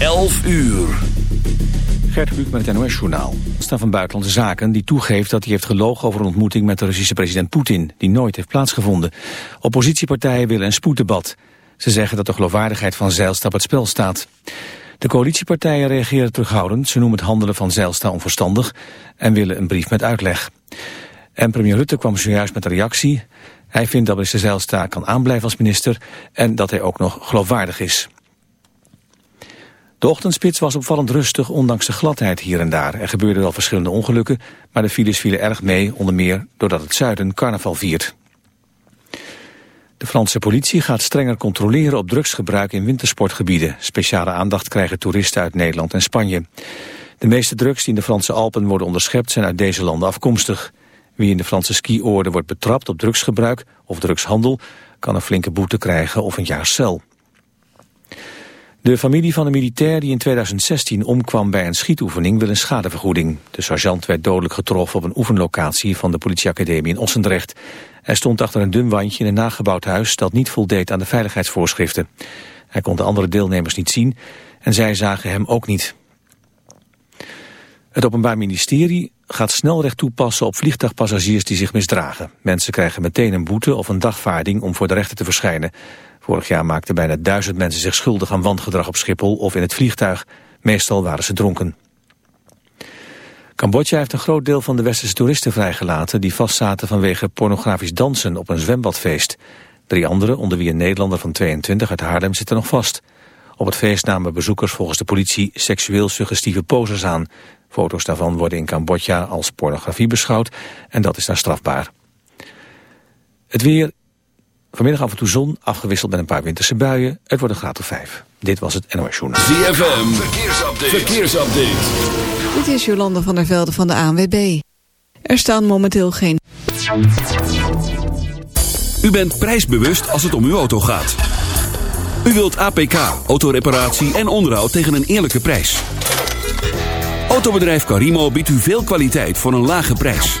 11 uur. Gert Kluk met het NOS-journaal. Minister van Buitenlandse Zaken die toegeeft dat hij heeft gelogen over een ontmoeting met de Russische president Poetin, die nooit heeft plaatsgevonden. Oppositiepartijen willen een spoeddebat. Ze zeggen dat de geloofwaardigheid van Zijlstra op het spel staat. De coalitiepartijen reageren terughoudend. Ze noemen het handelen van Zijlstra onverstandig en willen een brief met uitleg. En premier Rutte kwam zojuist met een reactie. Hij vindt dat minister Zijlstra kan aanblijven als minister en dat hij ook nog geloofwaardig is. De ochtendspits was opvallend rustig, ondanks de gladheid hier en daar. Er gebeurden wel verschillende ongelukken, maar de files vielen erg mee, onder meer doordat het zuiden carnaval viert. De Franse politie gaat strenger controleren op drugsgebruik in wintersportgebieden. Speciale aandacht krijgen toeristen uit Nederland en Spanje. De meeste drugs die in de Franse Alpen worden onderschept zijn uit deze landen afkomstig. Wie in de Franse skioorden wordt betrapt op drugsgebruik of drugshandel... kan een flinke boete krijgen of een jaar cel. De familie van een militair die in 2016 omkwam bij een schietoefening wil een schadevergoeding. De sergeant werd dodelijk getroffen op een oefenlocatie van de politieacademie in Ossendrecht. Hij stond achter een dun wandje in een nagebouwd huis dat niet voldeed aan de veiligheidsvoorschriften. Hij kon de andere deelnemers niet zien en zij zagen hem ook niet. Het Openbaar Ministerie gaat snelrecht toepassen op vliegtuigpassagiers die zich misdragen. Mensen krijgen meteen een boete of een dagvaarding om voor de rechter te verschijnen. Vorig jaar maakten bijna duizend mensen zich schuldig aan wangedrag op Schiphol of in het vliegtuig. Meestal waren ze dronken. Cambodja heeft een groot deel van de westerse toeristen vrijgelaten... die vastzaten vanwege pornografisch dansen op een zwembadfeest. Drie anderen, onder wie een Nederlander van 22 uit Haarlem, zitten nog vast. Op het feest namen bezoekers volgens de politie seksueel suggestieve poses aan. Foto's daarvan worden in Cambodja als pornografie beschouwd en dat is dan strafbaar. Het weer, vanmiddag af en toe zon, afgewisseld met een paar winterse buien. Het wordt een graad of vijf. Dit was het NOS Journaal. ZFM, verkeersupdate. verkeersupdate. Dit is Jolande van der Velde van de ANWB. Er staan momenteel geen... U bent prijsbewust als het om uw auto gaat. U wilt APK, autoreparatie en onderhoud tegen een eerlijke prijs. Autobedrijf Carimo biedt u veel kwaliteit voor een lage prijs.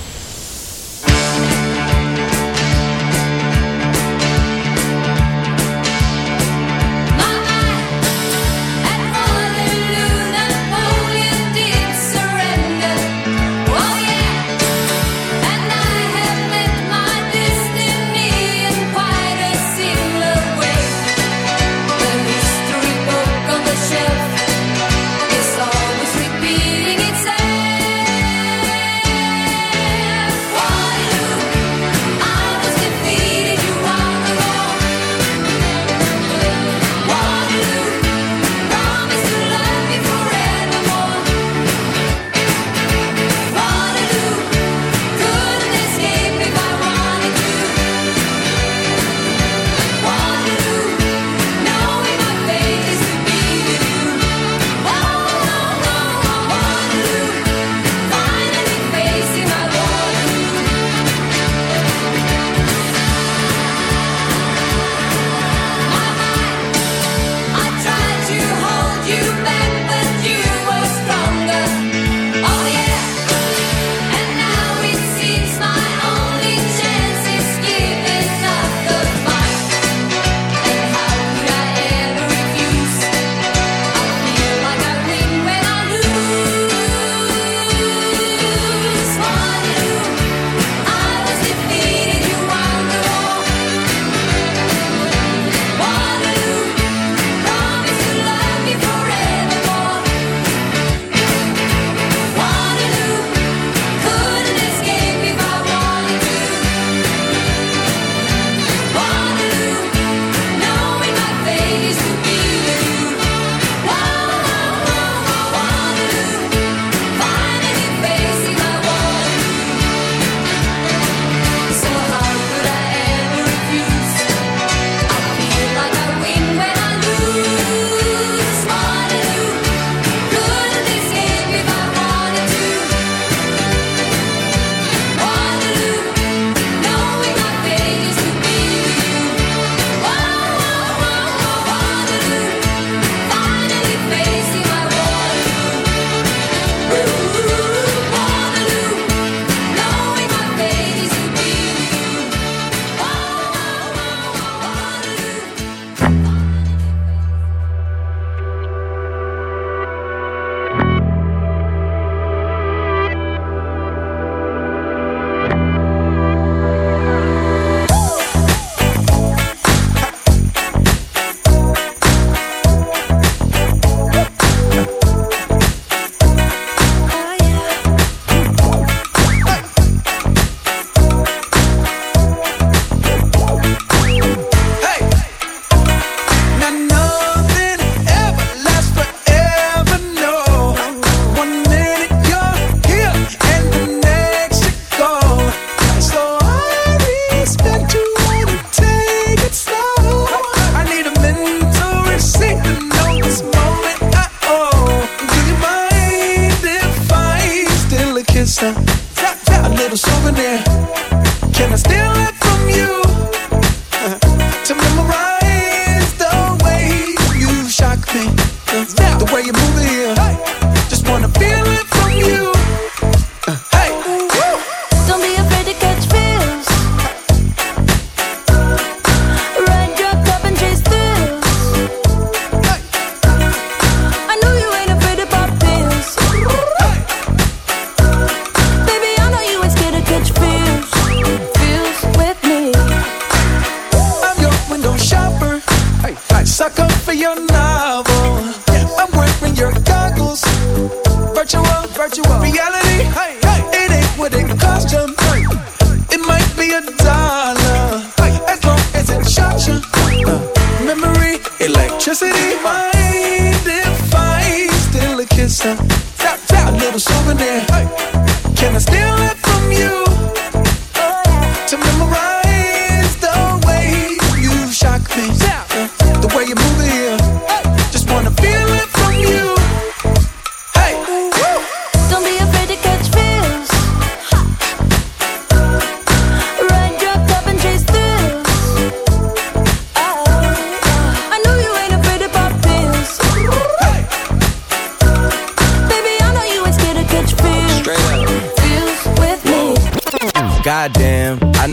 Reality. Hey, hey, it ain't what it cost you.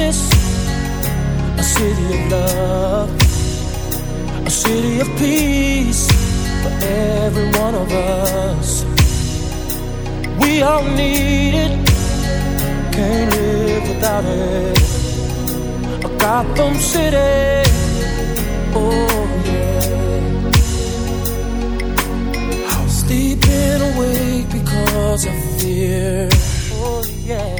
this a city of love, a city of peace for every one of us. We all need it, can't live without it. A Gotham City, oh yeah. I'm sleeping awake because of fear, oh yeah.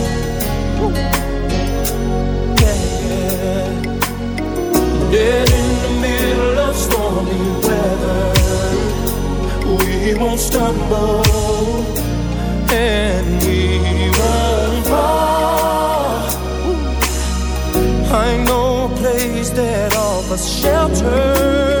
Dead in the middle of stormy weather. We won't stumble and we won't fall. Place that offers shelter.